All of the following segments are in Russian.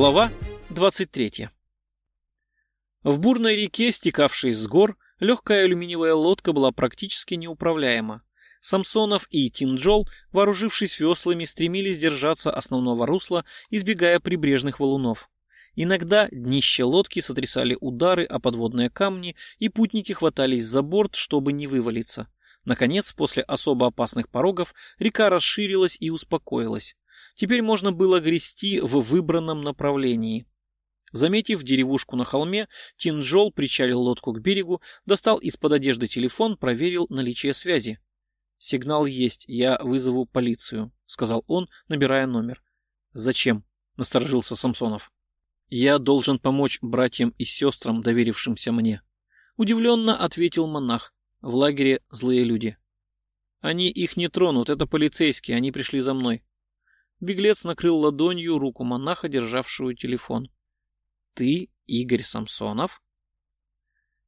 Глава 23 В бурной реке, стекавшей с гор, легкая алюминиевая лодка была практически неуправляема. Самсонов и Тинджол, вооружившись веслами, стремились держаться основного русла, избегая прибрежных валунов. Иногда днище лодки сотрясали удары о подводные камни, и путники хватались за борт, чтобы не вывалиться. Наконец, после особо опасных порогов, река расширилась и успокоилась. Теперь можно было грести в выбранном направлении. Заметив деревушку на холме, Тинджол причалил лодку к берегу, достал из-под одежды телефон, проверил наличие связи. «Сигнал есть, я вызову полицию», — сказал он, набирая номер. «Зачем?» — насторожился Самсонов. «Я должен помочь братьям и сестрам, доверившимся мне». Удивленно ответил монах. В лагере злые люди. «Они их не тронут, это полицейские, они пришли за мной». Беглец накрыл ладонью руку монаха, державшую телефон. «Ты Игорь Самсонов?»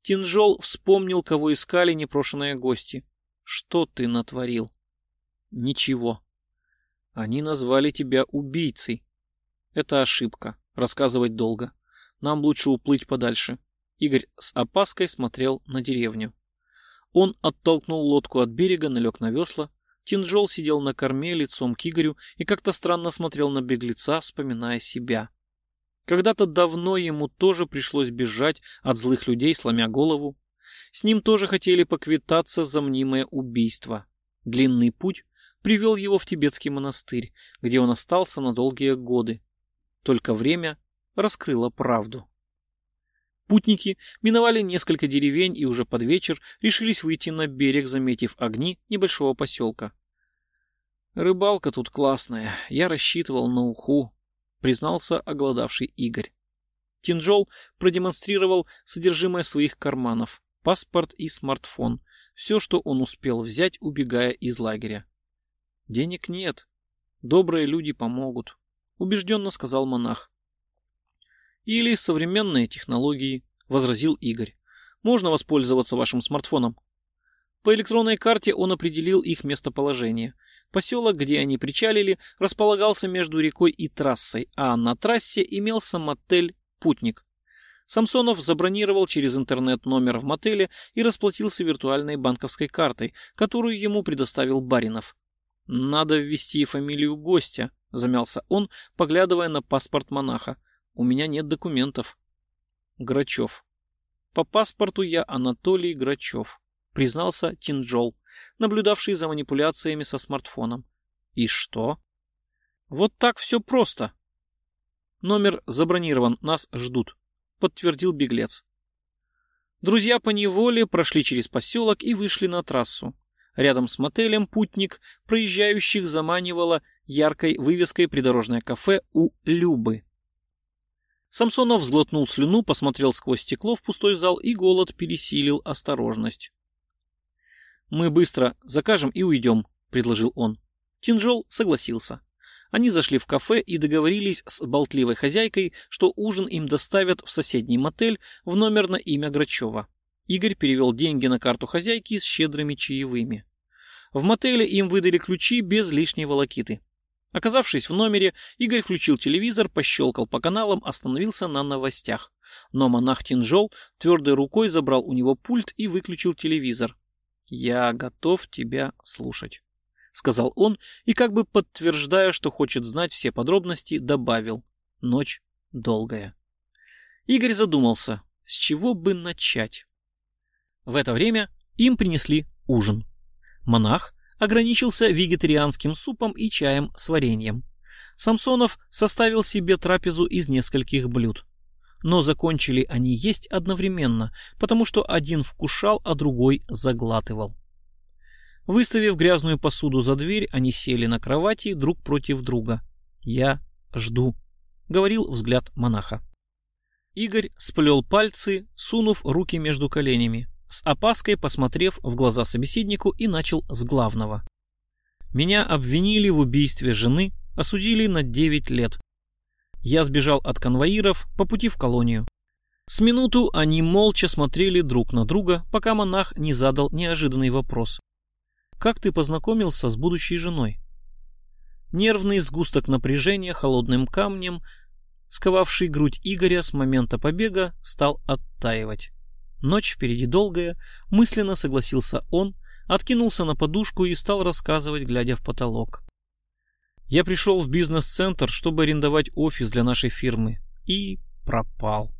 Тинжол вспомнил, кого искали непрошенные гости. «Что ты натворил?» «Ничего. Они назвали тебя убийцей. Это ошибка. Рассказывать долго. Нам лучше уплыть подальше». Игорь с опаской смотрел на деревню. Он оттолкнул лодку от берега, налег на весла, Тинжол сидел на корме лицом к Игорю и как-то странно смотрел на беглеца, вспоминая себя. Когда-то давно ему тоже пришлось бежать от злых людей, сломя голову. С ним тоже хотели поквитаться за мнимое убийство. Длинный путь привел его в тибетский монастырь, где он остался на долгие годы. Только время раскрыло правду. Путники миновали несколько деревень и уже под вечер решились выйти на берег, заметив огни небольшого поселка. «Рыбалка тут классная, я рассчитывал на уху», — признался оголодавший Игорь. Кинжол продемонстрировал содержимое своих карманов, паспорт и смартфон, все, что он успел взять, убегая из лагеря. «Денег нет. Добрые люди помогут», — убежденно сказал монах. Или современные технологии, возразил Игорь. Можно воспользоваться вашим смартфоном. По электронной карте он определил их местоположение. Поселок, где они причалили, располагался между рекой и трассой, а на трассе имелся мотель «Путник». Самсонов забронировал через интернет номер в мотеле и расплатился виртуальной банковской картой, которую ему предоставил Баринов. «Надо ввести фамилию гостя», — замялся он, поглядывая на паспорт монаха. У меня нет документов. Грачев. По паспорту я Анатолий Грачев, признался Тинджол, наблюдавший за манипуляциями со смартфоном. И что? Вот так все просто. Номер забронирован, нас ждут, подтвердил беглец. Друзья по неволе прошли через поселок и вышли на трассу. Рядом с мотелем путник проезжающих заманивало яркой вывеской придорожное кафе у Любы. Самсонов взглотнул слюну, посмотрел сквозь стекло в пустой зал, и голод пересилил осторожность. «Мы быстро закажем и уйдем», — предложил он. Тинжол согласился. Они зашли в кафе и договорились с болтливой хозяйкой, что ужин им доставят в соседний мотель в номер на имя Грачева. Игорь перевел деньги на карту хозяйки с щедрыми чаевыми. В мотеле им выдали ключи без лишней волокиты. Оказавшись в номере, Игорь включил телевизор, пощелкал по каналам, остановился на новостях. Но монах Тинжол твердой рукой забрал у него пульт и выключил телевизор. «Я готов тебя слушать», — сказал он, и как бы подтверждая, что хочет знать все подробности, добавил. «Ночь долгая». Игорь задумался, с чего бы начать. В это время им принесли ужин. Монах ограничился вегетарианским супом и чаем с вареньем. Самсонов составил себе трапезу из нескольких блюд. Но закончили они есть одновременно, потому что один вкушал, а другой заглатывал. Выставив грязную посуду за дверь, они сели на кровати друг против друга. «Я жду», — говорил взгляд монаха. Игорь сплел пальцы, сунув руки между коленями с опаской посмотрев в глаза собеседнику и начал с главного. Меня обвинили в убийстве жены, осудили на 9 лет. Я сбежал от конвоиров по пути в колонию. С минуту они молча смотрели друг на друга, пока монах не задал неожиданный вопрос. «Как ты познакомился с будущей женой?» Нервный сгусток напряжения холодным камнем сковавший грудь Игоря с момента побега, стал оттаивать. Ночь впереди долгая, мысленно согласился он, откинулся на подушку и стал рассказывать, глядя в потолок. Я пришел в бизнес-центр, чтобы арендовать офис для нашей фирмы. И пропал.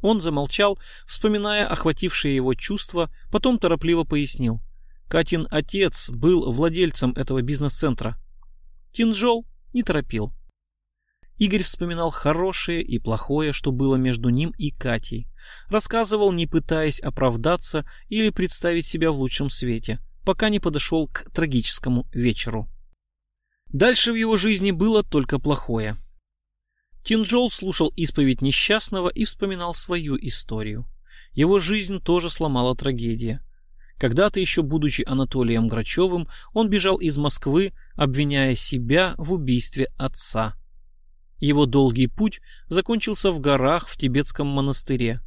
Он замолчал, вспоминая охватившие его чувства, потом торопливо пояснил. Катин отец был владельцем этого бизнес-центра. Тинжол не торопил. Игорь вспоминал хорошее и плохое, что было между ним и Катей. Рассказывал, не пытаясь оправдаться или представить себя в лучшем свете, пока не подошел к трагическому вечеру. Дальше в его жизни было только плохое. Тинджол слушал исповедь несчастного и вспоминал свою историю. Его жизнь тоже сломала трагедия. Когда-то еще будучи Анатолием Грачевым, он бежал из Москвы, обвиняя себя в убийстве отца. Его долгий путь закончился в горах в тибетском монастыре.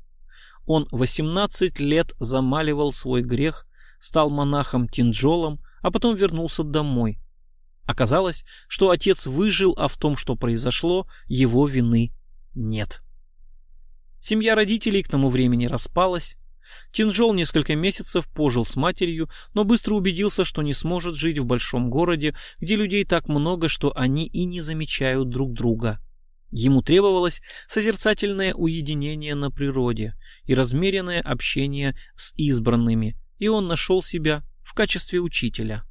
Он 18 лет замаливал свой грех, стал монахом Тинджолом, а потом вернулся домой. Оказалось, что отец выжил, а в том, что произошло, его вины нет. Семья родителей к тому времени распалась. Тинжол несколько месяцев пожил с матерью, но быстро убедился, что не сможет жить в большом городе, где людей так много, что они и не замечают друг друга. Ему требовалось созерцательное уединение на природе и размеренное общение с избранными, и он нашел себя в качестве учителя.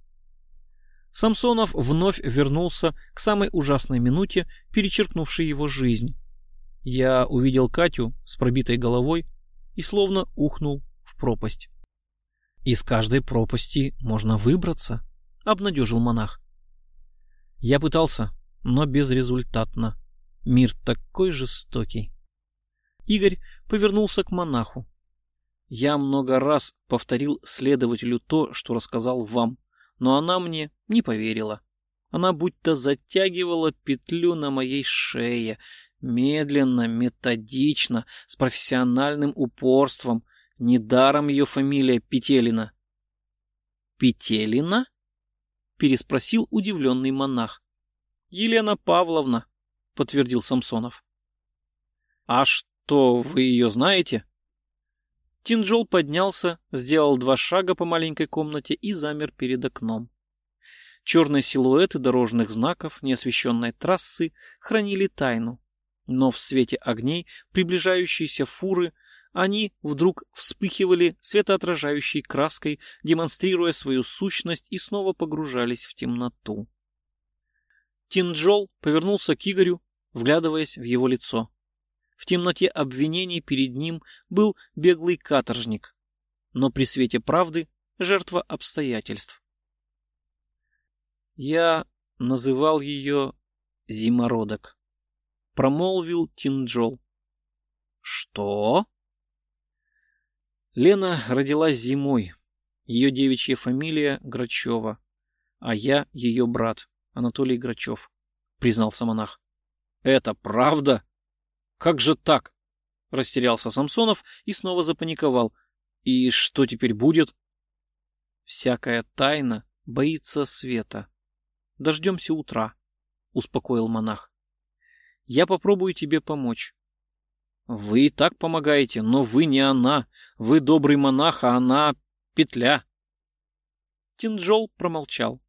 Самсонов вновь вернулся к самой ужасной минуте, перечеркнувшей его жизнь. Я увидел Катю с пробитой головой и словно ухнул в пропасть. «Из каждой пропасти можно выбраться», — обнадежил монах. Я пытался, но безрезультатно. Мир такой жестокий. Игорь повернулся к монаху. Я много раз повторил следователю то, что рассказал вам, но она мне не поверила. Она будто затягивала петлю на моей шее, медленно, методично, с профессиональным упорством. Недаром ее фамилия Петелина. «Петелина?» — переспросил удивленный монах. «Елена Павловна», подтвердил Самсонов. А что, вы ее знаете? Тинджол поднялся, сделал два шага по маленькой комнате и замер перед окном. Черные силуэты дорожных знаков неосвещенной трассы хранили тайну, но в свете огней приближающейся фуры они вдруг вспыхивали светоотражающей краской, демонстрируя свою сущность и снова погружались в темноту. Тинджол повернулся к Игорю, вглядываясь в его лицо. В темноте обвинений перед ним был беглый каторжник, но при свете правды жертва обстоятельств. Я называл ее Зимородок. Промолвил Тинджол. Что? Лена родилась зимой. Ее девичья фамилия Грачева, а я ее брат, Анатолий Грачев, признался монах. Это правда? Как же так? Растерялся Самсонов и снова запаниковал. И что теперь будет? Всякая тайна боится света. Дождемся утра, успокоил монах. Я попробую тебе помочь. Вы и так помогаете, но вы не она. Вы добрый монах, а она петля. Тинджол промолчал.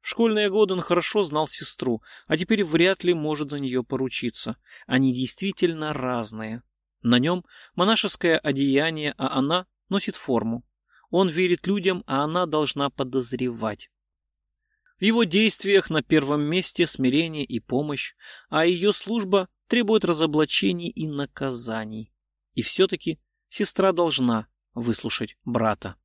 В школьные годы он хорошо знал сестру, а теперь вряд ли может за нее поручиться. Они действительно разные. На нем монашеское одеяние, а она носит форму. Он верит людям, а она должна подозревать. В его действиях на первом месте смирение и помощь, а ее служба требует разоблачений и наказаний. И все-таки сестра должна выслушать брата.